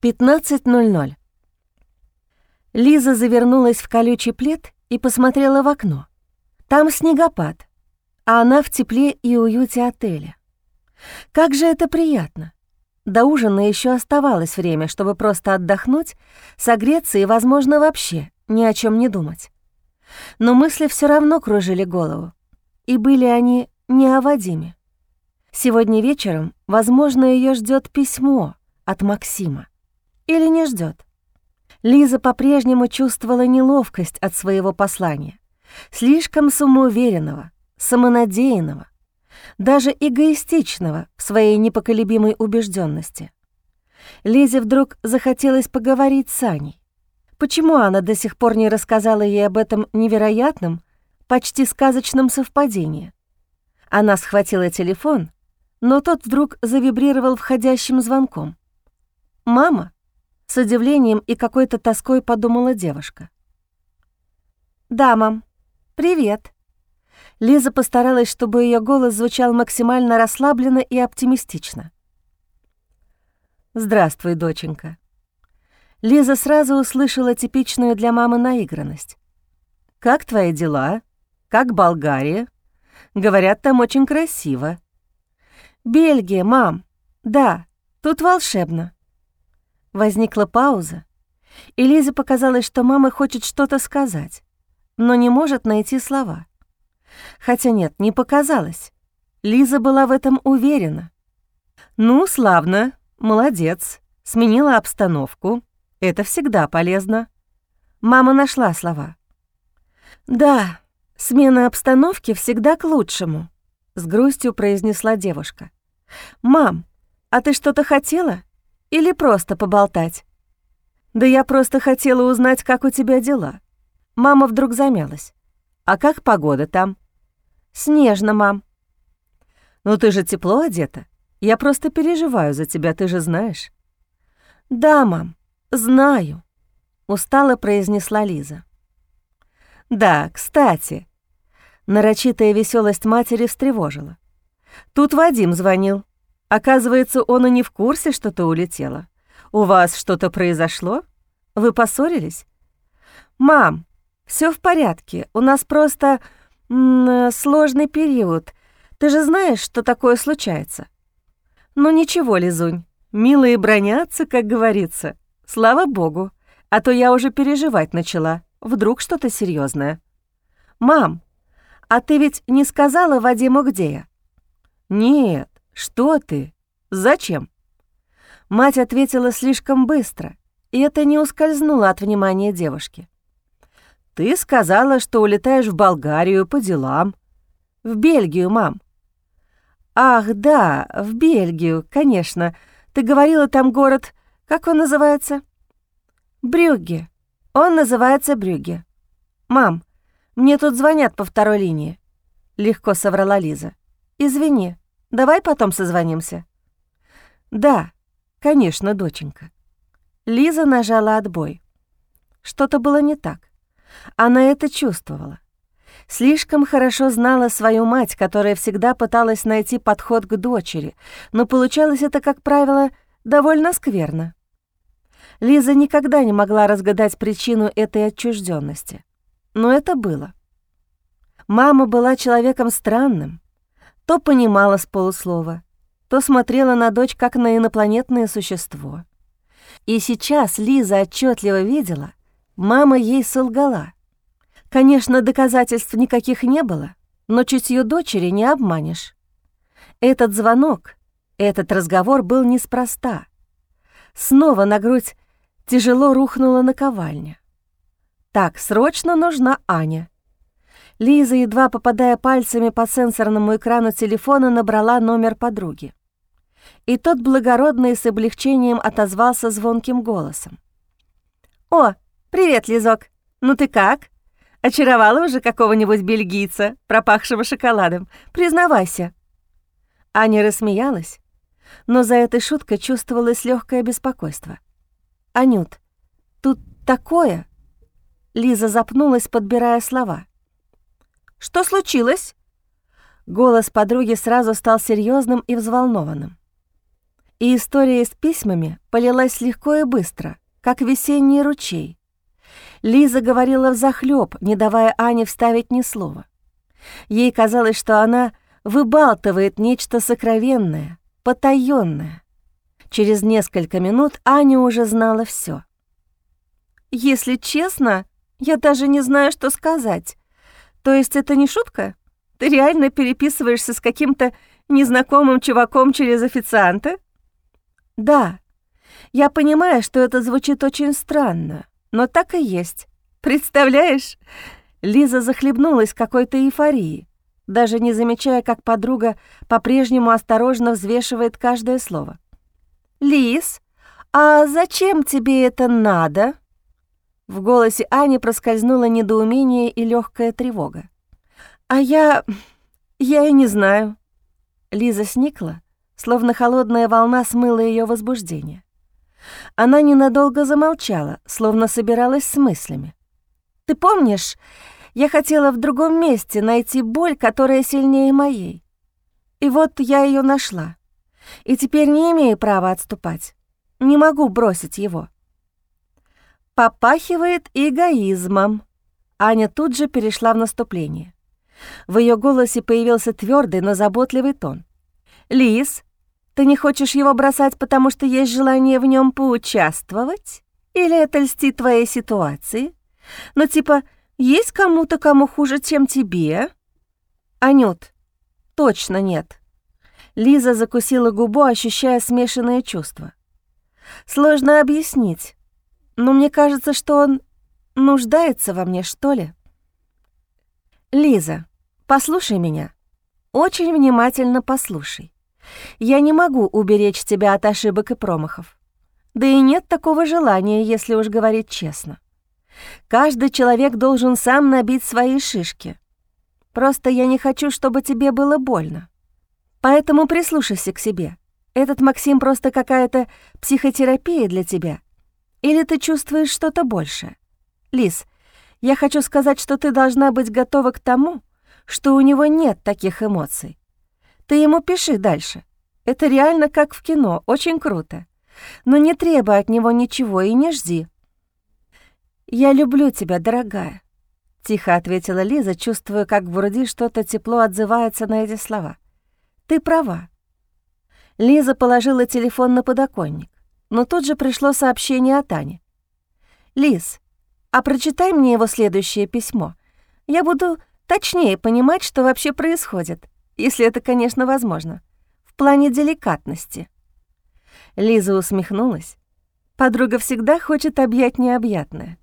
15.00. Лиза завернулась в колючий плед и посмотрела в окно. Там снегопад, а она в тепле и уюте отеля. Как же это приятно! До ужина еще оставалось время, чтобы просто отдохнуть, согреться и, возможно, вообще ни о чем не думать. Но мысли все равно кружили голову, и были они не о Вадиме. Сегодня вечером, возможно, ее ждет письмо от Максима. Или не ждет. Лиза по-прежнему чувствовала неловкость от своего послания. Слишком самоуверенного, самонадеянного, даже эгоистичного в своей непоколебимой убежденности. Лизе вдруг захотелось поговорить с Аней. Почему она до сих пор не рассказала ей об этом невероятном, почти сказочном совпадении? Она схватила телефон, но тот вдруг завибрировал входящим звонком. «Мама?» С удивлением и какой-то тоской подумала девушка. «Да, мам. Привет». Лиза постаралась, чтобы ее голос звучал максимально расслабленно и оптимистично. «Здравствуй, доченька». Лиза сразу услышала типичную для мамы наигранность. «Как твои дела? Как Болгария? Говорят, там очень красиво». «Бельгия, мам. Да, тут волшебно». Возникла пауза, и Лизе показалось, что мама хочет что-то сказать, но не может найти слова. Хотя нет, не показалось. Лиза была в этом уверена. «Ну, славно, молодец, сменила обстановку. Это всегда полезно». Мама нашла слова. «Да, смена обстановки всегда к лучшему», — с грустью произнесла девушка. «Мам, а ты что-то хотела?» Или просто поболтать? Да я просто хотела узнать, как у тебя дела. Мама вдруг замялась. А как погода там? Снежно, мам. Ну ты же тепло одета. Я просто переживаю за тебя, ты же знаешь. Да, мам, знаю, устало произнесла Лиза. Да, кстати, нарочитая веселость матери встревожила. Тут Вадим звонил. Оказывается, он и не в курсе, что ты улетела. У вас что-то произошло? Вы поссорились? Мам, все в порядке. У нас просто сложный период. Ты же знаешь, что такое случается. Ну ничего, Лизунь, милые бронятся, как говорится. Слава богу, а то я уже переживать начала. Вдруг что-то серьезное. Мам, а ты ведь не сказала Вадиму, где я? Нет, «Что ты? Зачем?» Мать ответила слишком быстро, и это не ускользнуло от внимания девушки. «Ты сказала, что улетаешь в Болгарию по делам. В Бельгию, мам». «Ах, да, в Бельгию, конечно. Ты говорила, там город... Как он называется?» «Брюгге. Он называется Брюгге. Мам, мне тут звонят по второй линии», — легко соврала Лиза. «Извини, Давай потом созвонимся». «Да, конечно, доченька». Лиза нажала отбой. Что-то было не так. Она это чувствовала. Слишком хорошо знала свою мать, которая всегда пыталась найти подход к дочери, но получалось это, как правило, довольно скверно. Лиза никогда не могла разгадать причину этой отчужденности, но это было. Мама была человеком странным, то понимала с полуслова, то смотрела на дочь как на инопланетное существо. И сейчас Лиза отчетливо видела, мама ей солгала. Конечно, доказательств никаких не было, но чутье дочери не обманешь. Этот звонок, этот разговор был неспроста. Снова на грудь тяжело рухнула наковальня. Так, срочно нужна Аня. Лиза, едва попадая пальцами по сенсорному экрану телефона, набрала номер подруги. И тот благородно и с облегчением отозвался звонким голосом. «О, привет, Лизок! Ну ты как? Очаровала уже какого-нибудь бельгийца, пропахшего шоколадом? Признавайся!» Аня рассмеялась, но за этой шуткой чувствовалось легкое беспокойство. «Анют, тут такое...» Лиза запнулась, подбирая слова. Что случилось?» Голос подруги сразу стал серьезным и взволнованным. И история с письмами полилась легко и быстро, как весенний ручей. Лиза говорила взахлёб, не давая Ане вставить ни слова. Ей казалось, что она выбалтывает нечто сокровенное, потаённое. Через несколько минут Аня уже знала все. «Если честно, я даже не знаю, что сказать. То есть это не шутка? Ты реально переписываешься с каким-то незнакомым чуваком через официанта?» «Да. Я понимаю, что это звучит очень странно, но так и есть. Представляешь?» Лиза захлебнулась какой-то эйфорией, даже не замечая, как подруга по-прежнему осторожно взвешивает каждое слово. «Лиз, а зачем тебе это надо?» В голосе Ани проскользнуло недоумение и легкая тревога. «А я... я и не знаю». Лиза сникла, словно холодная волна смыла ее возбуждение. Она ненадолго замолчала, словно собиралась с мыслями. «Ты помнишь, я хотела в другом месте найти боль, которая сильнее моей. И вот я ее нашла. И теперь не имею права отступать. Не могу бросить его». «Попахивает эгоизмом». Аня тут же перешла в наступление. В ее голосе появился твердый, но заботливый тон. «Лис, ты не хочешь его бросать, потому что есть желание в нем поучаствовать? Или это льстит твоей ситуации? Ну, типа, есть кому-то, кому хуже, чем тебе? Анют, точно нет. Лиза закусила губу, ощущая смешанные чувства. Сложно объяснить, но мне кажется, что он нуждается во мне, что ли. Лиза, послушай меня. Очень внимательно послушай. Я не могу уберечь тебя от ошибок и промахов. Да и нет такого желания, если уж говорить честно. Каждый человек должен сам набить свои шишки. Просто я не хочу, чтобы тебе было больно. Поэтому прислушайся к себе. Этот Максим просто какая-то психотерапия для тебя. Или ты чувствуешь что-то большее? Лис, я хочу сказать, что ты должна быть готова к тому, что у него нет таких эмоций. Ты ему пиши дальше. Это реально как в кино, очень круто. Но не требуй от него ничего и не жди. «Я люблю тебя, дорогая», — тихо ответила Лиза, чувствуя, как в груди что-то тепло отзывается на эти слова. «Ты права». Лиза положила телефон на подоконник, но тут же пришло сообщение от Ани. «Лиз, а прочитай мне его следующее письмо. Я буду точнее понимать, что вообще происходит если это, конечно, возможно, в плане деликатности. Лиза усмехнулась. Подруга всегда хочет объять необъятное.